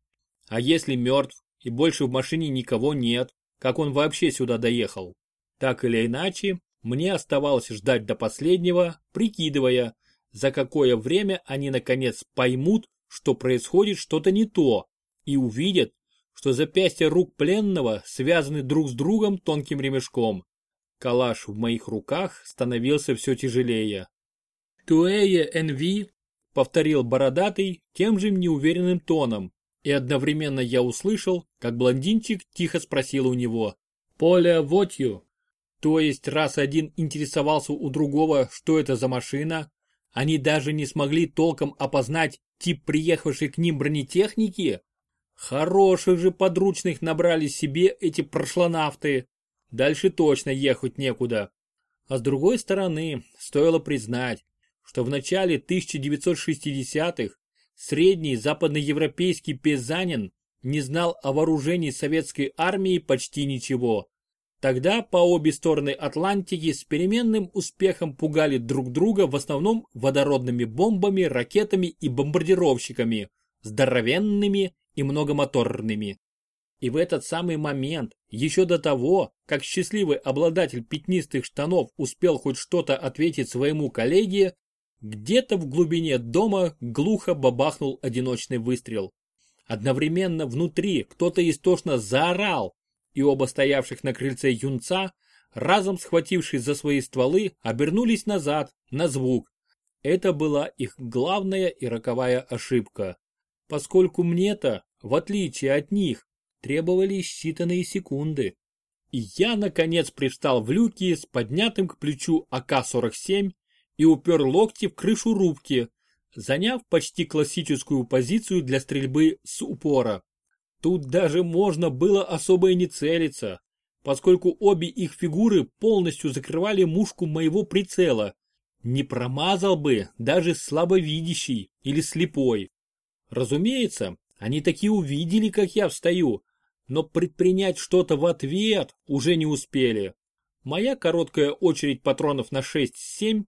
А если мертв и больше в машине никого нет, как он вообще сюда доехал? Так или иначе, мне оставалось ждать до последнего, прикидывая, за какое время они наконец поймут, что происходит что-то не то, и увидят, что запястья рук пленного связаны друг с другом тонким ремешком. Калаш в моих руках становился все тяжелее. «Туэе НВ», — повторил бородатый тем же неуверенным тоном, и одновременно я услышал, как блондинчик тихо спросил у него. «Поля Вотью?» То есть раз один интересовался у другого, что это за машина, они даже не смогли толком опознать тип приехавшей к ним бронетехники? Хороших же подручных набрали себе эти прошлонавты. Дальше точно ехать некуда. А с другой стороны, стоило признать, что в начале 1960-х средний западноевропейский пезанин не знал о вооружении советской армии почти ничего. Тогда по обе стороны Атлантики с переменным успехом пугали друг друга в основном водородными бомбами, ракетами и бомбардировщиками, здоровенными и многомоторными. И в этот самый момент, еще до того, как счастливый обладатель пятнистых штанов успел хоть что-то ответить своему коллеге, где-то в глубине дома глухо бабахнул одиночный выстрел. Одновременно внутри кто-то истошно заорал, и оба стоявших на крыльце юнца, разом схватившись за свои стволы, обернулись назад, на звук. Это была их главная и роковая ошибка поскольку мне-то, в отличие от них, требовались считанные секунды. И я, наконец, привстал в люке с поднятым к плечу АК-47 и упер локти в крышу рубки, заняв почти классическую позицию для стрельбы с упора. Тут даже можно было особо и не целиться, поскольку обе их фигуры полностью закрывали мушку моего прицела. Не промазал бы даже слабовидящий или слепой. Разумеется, они таки увидели, как я встаю, но предпринять что-то в ответ уже не успели. Моя короткая очередь патронов на 6-7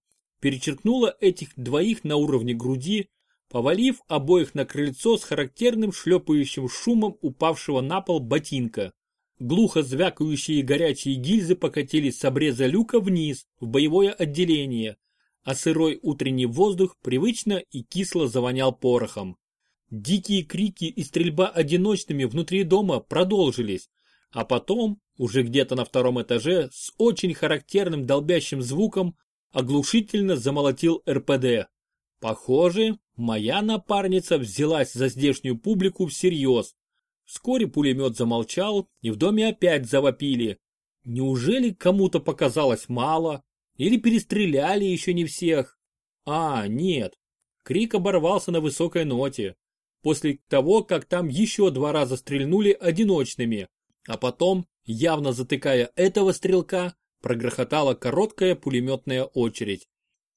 перечеркнула этих двоих на уровне груди, повалив обоих на крыльцо с характерным шлепающим шумом упавшего на пол ботинка. Глухо звякающие горячие гильзы покатились с обреза люка вниз, в боевое отделение, а сырой утренний воздух привычно и кисло завонял порохом. Дикие крики и стрельба одиночными внутри дома продолжились, а потом, уже где-то на втором этаже, с очень характерным долбящим звуком, оглушительно замолотил РПД. Похоже, моя напарница взялась за здешнюю публику всерьез. Вскоре пулемет замолчал, и в доме опять завопили. Неужели кому-то показалось мало? Или перестреляли еще не всех? А, нет. Крик оборвался на высокой ноте после того, как там еще два раза стрельнули одиночными, а потом, явно затыкая этого стрелка, прогрохотала короткая пулеметная очередь.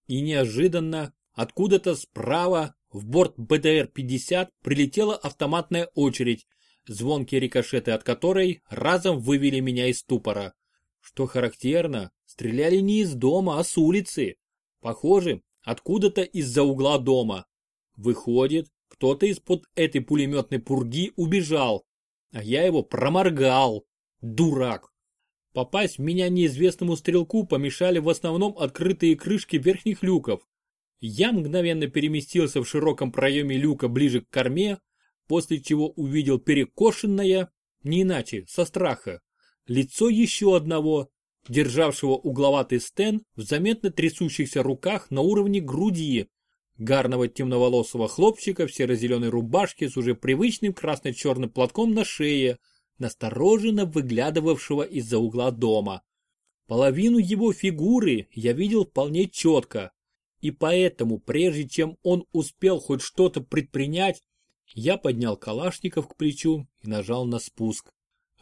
И неожиданно, откуда-то справа, в борт БТР-50 прилетела автоматная очередь, звонкие рикошеты от которой разом вывели меня из ступора. Что характерно, стреляли не из дома, а с улицы. Похоже, откуда-то из-за угла дома. Выходит, кто-то из-под этой пулеметной пурги убежал, а я его проморгал. Дурак. Попасть в меня неизвестному стрелку помешали в основном открытые крышки верхних люков. Я мгновенно переместился в широком проеме люка ближе к корме, после чего увидел перекошенное, не иначе, со страха, лицо еще одного, державшего угловатый стен в заметно трясущихся руках на уровне груди, гарного темноволосого хлопчика в серо-зеленой рубашке с уже привычным красно-черным платком на шее, настороженно выглядывавшего из-за угла дома. Половину его фигуры я видел вполне четко, и поэтому, прежде чем он успел хоть что-то предпринять, я поднял калашников к плечу и нажал на спуск.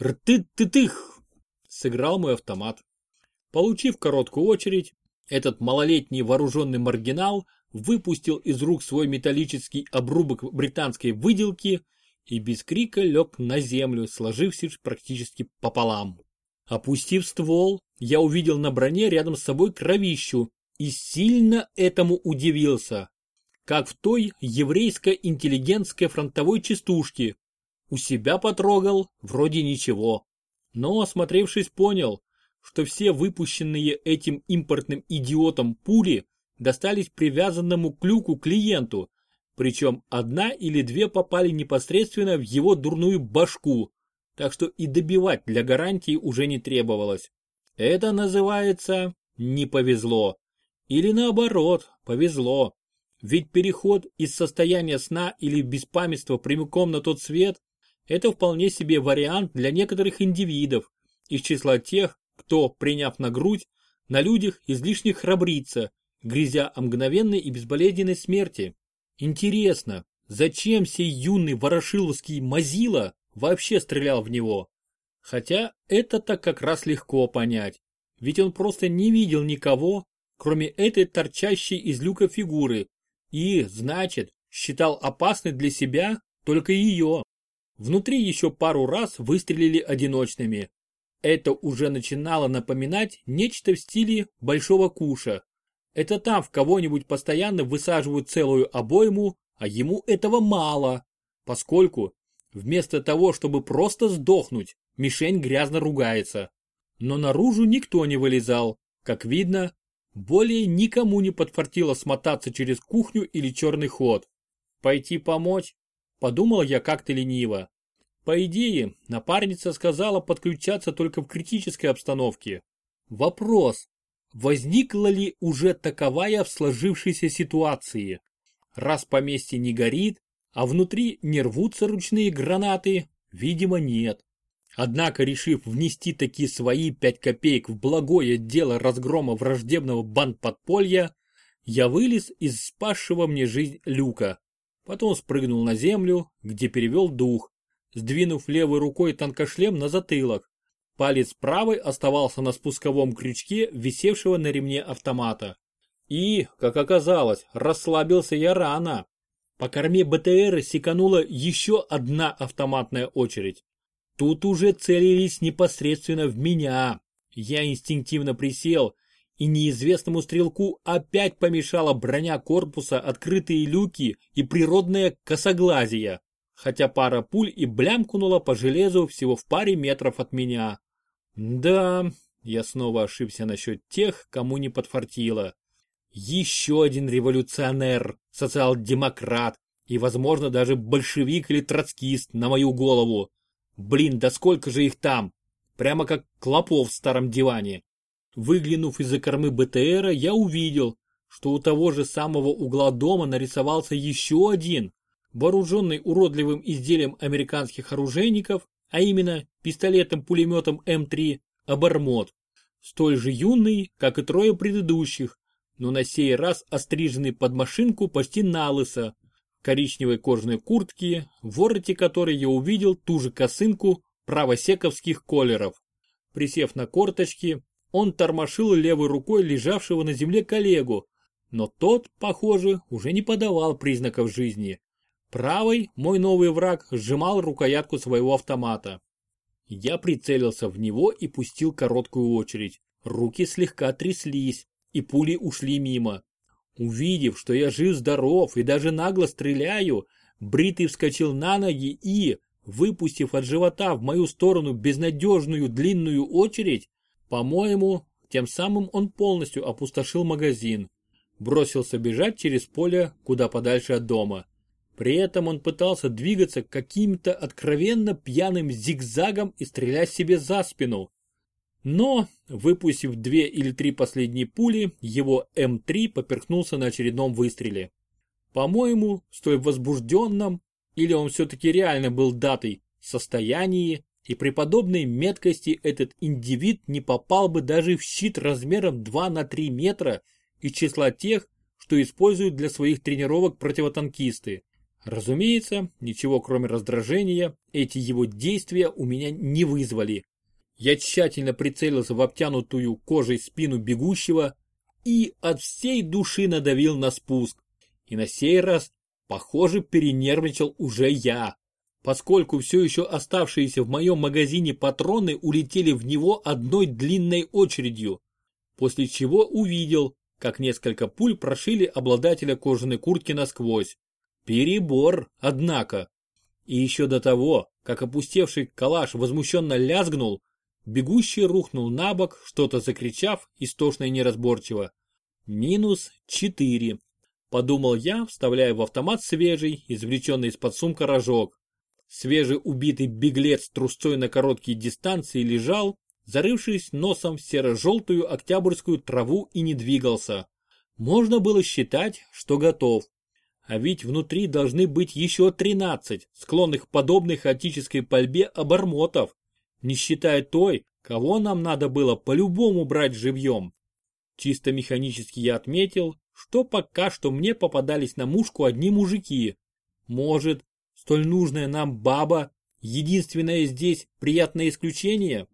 «Рты-ты-тых!» — сыграл мой автомат. Получив короткую очередь, этот малолетний вооруженный маргинал выпустил из рук свой металлический обрубок британской выделки и без крика лег на землю, сложившись практически пополам. Опустив ствол, я увидел на броне рядом с собой кровищу и сильно этому удивился. Как в той еврейской интеллигентской фронтовой частушке. У себя потрогал, вроде ничего. Но, осмотревшись, понял, что все выпущенные этим импортным идиотом пули достались привязанному к люку клиенту, причем одна или две попали непосредственно в его дурную башку, так что и добивать для гарантии уже не требовалось. Это называется «не повезло». Или наоборот, повезло. Ведь переход из состояния сна или беспамятства прямиком на тот свет – это вполне себе вариант для некоторых индивидов из числа тех, кто, приняв на грудь, на людях излишне храбрится, грязя о мгновенной и безболезненной смерти. Интересно, зачем сей юный ворошиловский мазила вообще стрелял в него? Хотя это-то как раз легко понять, ведь он просто не видел никого, кроме этой торчащей из люка фигуры, и, значит, считал опасной для себя только ее. Внутри еще пару раз выстрелили одиночными. Это уже начинало напоминать нечто в стиле большого куша. Это там в кого-нибудь постоянно высаживают целую обойму, а ему этого мало, поскольку вместо того, чтобы просто сдохнуть, мишень грязно ругается. Но наружу никто не вылезал. Как видно, более никому не подфартило смотаться через кухню или черный ход. Пойти помочь? Подумал я как-то лениво. По идее, напарница сказала подключаться только в критической обстановке. Вопрос, возникла ли уже таковая в сложившейся ситуации? Раз поместье не горит, а внутри не рвутся ручные гранаты, видимо нет. Однако, решив внести такие свои пять копеек в благое дело разгрома враждебного бандподполья, я вылез из спасшего мне жизнь люка. Потом спрыгнул на землю, где перевел дух, сдвинув левой рукой танкошлем на затылок. Палец правой оставался на спусковом крючке, висевшего на ремне автомата. И, как оказалось, расслабился я рано. По корме БТР секанула еще одна автоматная очередь. Тут уже целились непосредственно в меня. Я инстинктивно присел, и неизвестному стрелку опять помешала броня корпуса, открытые люки и природное косоглазие, хотя пара пуль и блямкнула по железу всего в паре метров от меня. Да, я снова ошибся насчет тех, кому не подфартило. Еще один революционер, социал-демократ и, возможно, даже большевик или троцкист на мою голову. Блин, да сколько же их там? Прямо как клопов в старом диване. Выглянув из-за кормы БТРа, я увидел, что у того же самого угла дома нарисовался еще один, вооруженный уродливым изделием американских оружейников, а именно пистолетом-пулеметом М3, обормот. Столь же юный, как и трое предыдущих, но на сей раз остриженный под машинку почти на лысо, коричневой кожаной куртки, в вороте которой я увидел ту же косынку правосековских колеров. Присев на корточки, он тормошил левой рукой лежавшего на земле коллегу, но тот, похоже, уже не подавал признаков жизни. Правый, мой новый враг, сжимал рукоятку своего автомата. Я прицелился в него и пустил короткую очередь. Руки слегка тряслись, и пули ушли мимо. Увидев, что я жив-здоров и даже нагло стреляю, Бритый вскочил на ноги и, выпустив от живота в мою сторону безнадежную длинную очередь, по-моему, тем самым он полностью опустошил магазин. Бросился бежать через поле куда подальше от дома. При этом он пытался двигаться каким-то откровенно пьяным зигзагом и стрелять себе за спину. Но, выпустив две или три последние пули, его М3 поперхнулся на очередном выстреле. По-моему, столь возбужденном, или он все-таки реально был датой, состоянии и при подобной меткости этот индивид не попал бы даже в щит размером 2 на 3 метра из числа тех, что используют для своих тренировок противотанкисты. Разумеется, ничего кроме раздражения эти его действия у меня не вызвали. Я тщательно прицелился в обтянутую кожей спину бегущего и от всей души надавил на спуск. И на сей раз, похоже, перенервничал уже я, поскольку все еще оставшиеся в моем магазине патроны улетели в него одной длинной очередью, после чего увидел, как несколько пуль прошили обладателя кожаной куртки насквозь. Перебор, однако. И еще до того, как опустевший калаш возмущенно лязгнул, бегущий рухнул на бок, что-то закричав истошно и неразборчиво. Минус четыре. Подумал я, вставляя в автомат свежий, извлеченный из-под сумка рожок. Свежий убитый беглец трусцой на короткие дистанции лежал, зарывшись носом в серо-желтую октябрьскую траву и не двигался. Можно было считать, что готов. А ведь внутри должны быть еще 13 склонных подобной хаотической пальбе обормотов, не считая той, кого нам надо было по-любому брать живьем. Чисто механически я отметил, что пока что мне попадались на мушку одни мужики. Может, столь нужная нам баба, единственное здесь приятное исключение?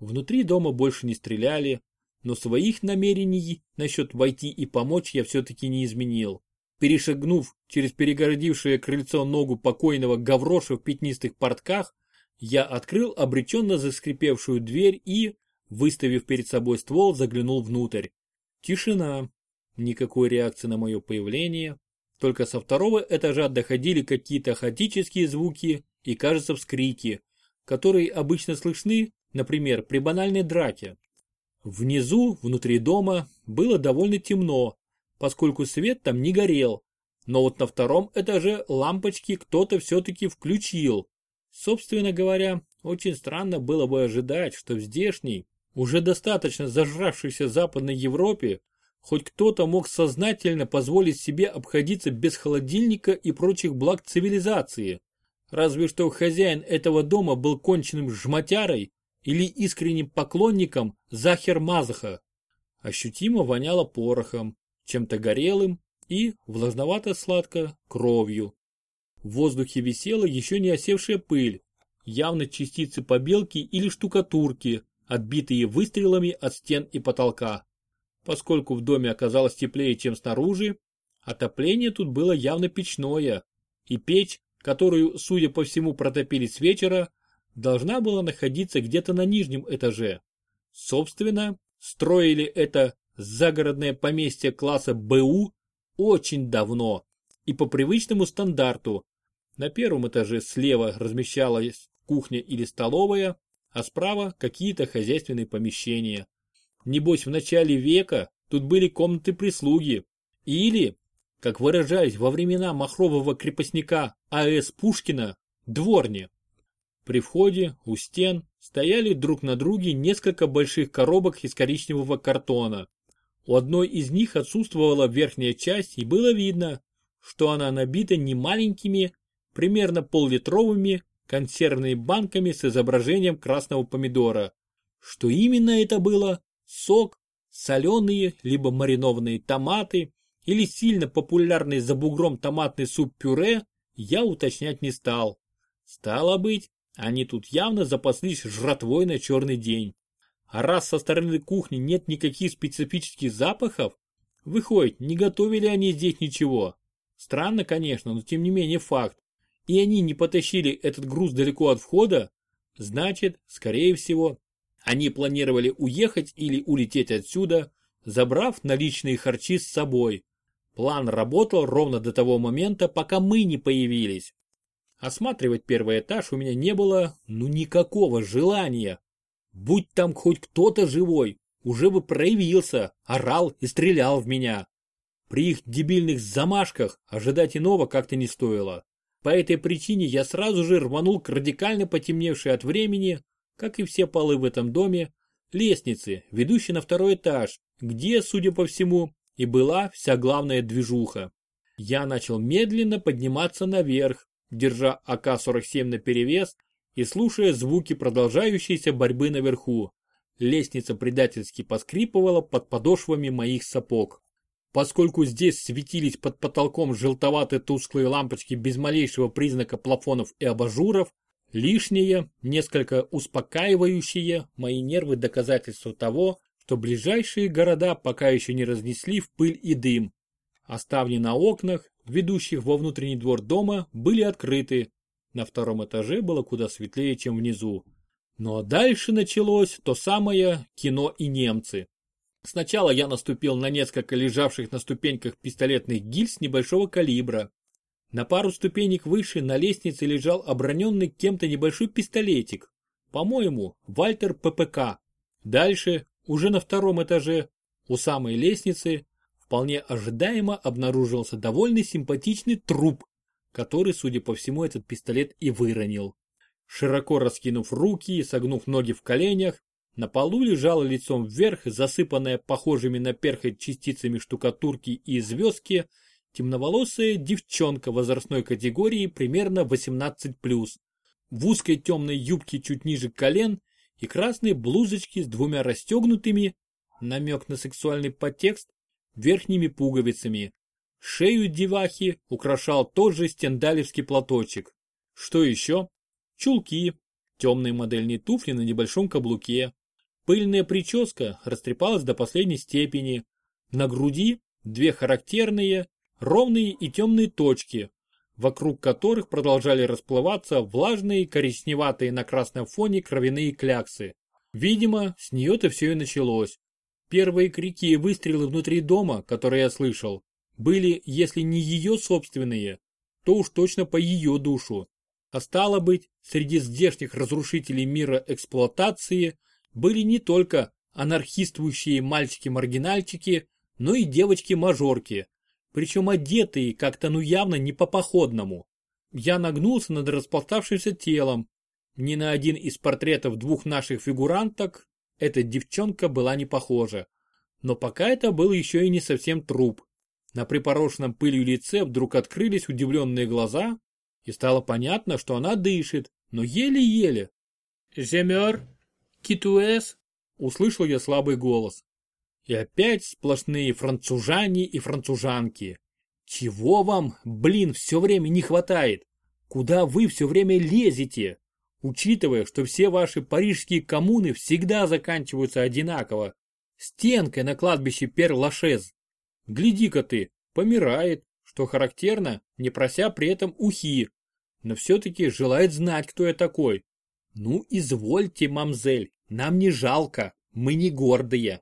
Внутри дома больше не стреляли, но своих намерений насчет войти и помочь я все-таки не изменил. Перешагнув через перегородившее крыльцо ногу покойного Гавроша в пятнистых портках, я открыл обреченно заскрипевшую дверь и, выставив перед собой ствол, заглянул внутрь. Тишина. Никакой реакции на мое появление. Только со второго этажа доходили какие-то хаотические звуки и, кажется, вскрики, которые обычно слышны, например, при банальной драке. Внизу, внутри дома, было довольно темно, поскольку свет там не горел. Но вот на втором этаже лампочки кто-то все-таки включил. Собственно говоря, очень странно было бы ожидать, что в здешней, уже достаточно зажравшейся Западной Европе, хоть кто-то мог сознательно позволить себе обходиться без холодильника и прочих благ цивилизации. Разве что хозяин этого дома был конченным жмотярой или искренним поклонником Захер Мазаха. Ощутимо воняло порохом, чем-то горелым и, влажновато-сладко, кровью. В воздухе висела еще не осевшая пыль, явно частицы побелки или штукатурки, отбитые выстрелами от стен и потолка. Поскольку в доме оказалось теплее, чем снаружи, отопление тут было явно печное, и печь, которую, судя по всему, протопили с вечера, должна была находиться где-то на нижнем этаже. Собственно, строили это загородное поместье класса БУ очень давно и по привычному стандарту. На первом этаже слева размещалась кухня или столовая, а справа какие-то хозяйственные помещения. Небось в начале века тут были комнаты прислуги. Или, как выражались во времена махрового крепостника А.С. Пушкина, дворни. При входе у стен стояли друг на друге несколько больших коробок из коричневого картона. У одной из них отсутствовала верхняя часть и было видно, что она набита не маленькими, примерно поллитровыми консервными банками с изображением красного помидора. Что именно это было? Сок, соленые либо маринованные томаты или сильно популярный за бугром томатный суп-пюре, я уточнять не стал. Стало быть, они тут явно запаслись жратвой на черный день. А раз со стороны кухни нет никаких специфических запахов, выходит, не готовили они здесь ничего. Странно, конечно, но тем не менее факт. И они не потащили этот груз далеко от входа, значит, скорее всего, они планировали уехать или улететь отсюда, забрав наличные харчи с собой. План работал ровно до того момента, пока мы не появились. Осматривать первый этаж у меня не было, ну никакого желания. Будь там хоть кто-то живой, уже бы проявился, орал и стрелял в меня. При их дебильных замашках ожидать иного как-то не стоило. По этой причине я сразу же рванул к радикально потемневшей от времени, как и все полы в этом доме, лестнице, ведущей на второй этаж, где, судя по всему, и была вся главная движуха. Я начал медленно подниматься наверх, держа АК-47 наперевес и слушая звуки продолжающейся борьбы наверху. Лестница предательски поскрипывала под подошвами моих сапог. Поскольку здесь светились под потолком желтоватые тусклые лампочки без малейшего признака плафонов и абажуров, лишнее, несколько успокаивающее мои нервы доказательство того, что ближайшие города пока еще не разнесли в пыль и дым. Оставни на окнах, ведущих во внутренний двор дома, были открыты. На втором этаже было куда светлее, чем внизу. Ну а дальше началось то самое кино и немцы. Сначала я наступил на несколько лежавших на ступеньках пистолетных гильз небольшого калибра. На пару ступенек выше на лестнице лежал оброненный кем-то небольшой пистолетик. По-моему, Вальтер ППК. Дальше уже на втором этаже, у самой лестницы, вполне ожидаемо обнаружился довольно симпатичный труп, который, судя по всему, этот пистолет и выронил. Широко раскинув руки и согнув ноги в коленях, на полу лежала лицом вверх, засыпанная похожими на перхоть частицами штукатурки и звездки, темноволосая девчонка возрастной категории примерно 18+, в узкой темной юбке чуть ниже колен и красной блузочке с двумя расстегнутыми, намек на сексуальный подтекст, верхними пуговицами. Шею девахи украшал тот же стендалевский платочек. Что еще? Чулки, темные модельные туфли на небольшом каблуке. Пыльная прическа растрепалась до последней степени. На груди две характерные, ровные и темные точки, вокруг которых продолжали расплываться влажные коричневатые на красном фоне кровяные кляксы. Видимо, с нее-то все и началось. Первые крики и выстрелы внутри дома, которые я слышал, были, если не ее собственные, то уж точно по ее душу. А стало быть, среди здешних разрушителей мира эксплуатации были не только анархистующие мальчики-маргинальчики, но и девочки-мажорки, причем одетые как-то ну явно не по-походному. Я нагнулся над распластавшимся телом. Ни на один из портретов двух наших фигуранток эта девчонка была не похожа. Но пока это был еще и не совсем труп. На припорошенном пылью лице вдруг открылись удивленные глаза, и стало понятно, что она дышит, но еле-еле. «Жемер? Китуэс?» – услышал я слабый голос. И опять сплошные францужане и францужанки. Чего вам, блин, все время не хватает? Куда вы все время лезете? Учитывая, что все ваши парижские коммуны всегда заканчиваются одинаково. Стенкой на кладбище Пер-Лашез. Гляди-ка ты, помирает, что характерно, не прося при этом ухи. Но все-таки желает знать, кто я такой. Ну, извольте, мамзель, нам не жалко, мы не гордые.